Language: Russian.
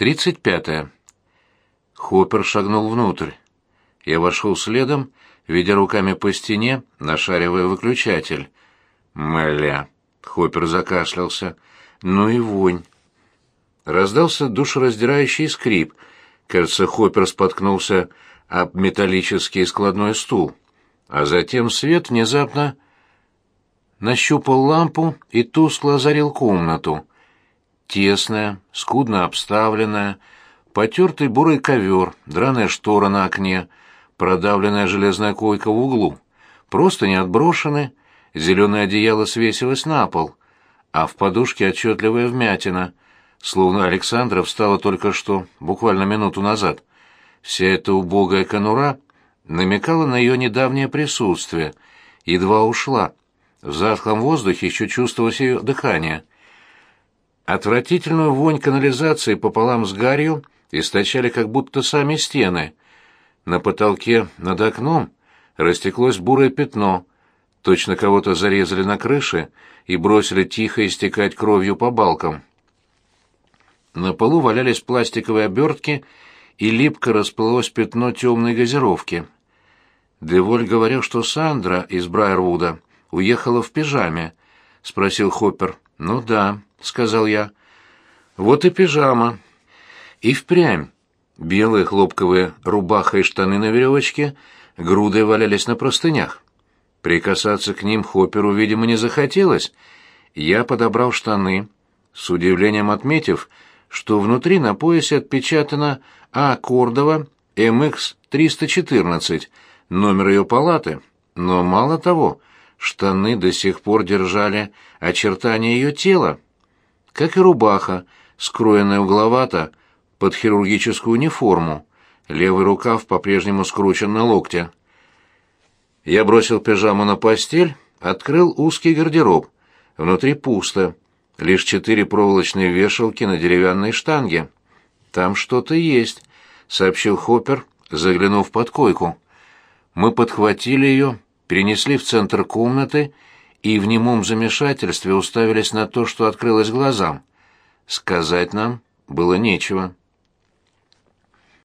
Тридцать пятое. Хоппер шагнул внутрь. Я вошел следом, ведя руками по стене, нашаривая выключатель. «Мля!» — Хоппер закашлялся. «Ну и вонь!» Раздался душераздирающий скрип. Кажется, Хоппер споткнулся об металлический складной стул. А затем свет внезапно нащупал лампу и тускло озарил комнату. Тесная, скудно обставленная, потертый бурый ковер, драная штора на окне, продавленная железная койка в углу. Просто не отброшены, зеленое одеяло свесилось на пол, а в подушке отчетливая вмятина, словно Александра встала только что, буквально минуту назад. Вся эта убогая конура намекала на ее недавнее присутствие, едва ушла. В затхлом воздухе еще чувствовалось ее дыхание. Отвратительную вонь канализации пополам с гарью источали как будто сами стены. На потолке над окном растеклось бурое пятно. Точно кого-то зарезали на крыше и бросили тихо истекать кровью по балкам. На полу валялись пластиковые обертки, и липко расплылось пятно темной газировки. Деволь говорил, что Сандра из Брайервуда уехала в пижаме, — спросил Хоппер. «Ну да», — сказал я. «Вот и пижама». И впрямь. Белые хлопковые рубаха и штаны на веревочке грудой валялись на простынях. Прикасаться к ним Хопперу, видимо, не захотелось. Я подобрал штаны, с удивлением отметив, что внутри на поясе отпечатано А. Кордова МХ-314, номер ее палаты. Но мало того, штаны до сих пор держали очертания ее тела, как и рубаха, скроенная угловато под хирургическую униформу, левый рукав по-прежнему скручен на локте. Я бросил пижаму на постель, открыл узкий гардероб. Внутри пусто, лишь четыре проволочные вешалки на деревянной штанге. «Там что-то есть», — сообщил Хоппер, заглянув под койку. Мы подхватили ее, перенесли в центр комнаты в немом замешательстве уставились на то, что открылось глазам. Сказать нам было нечего.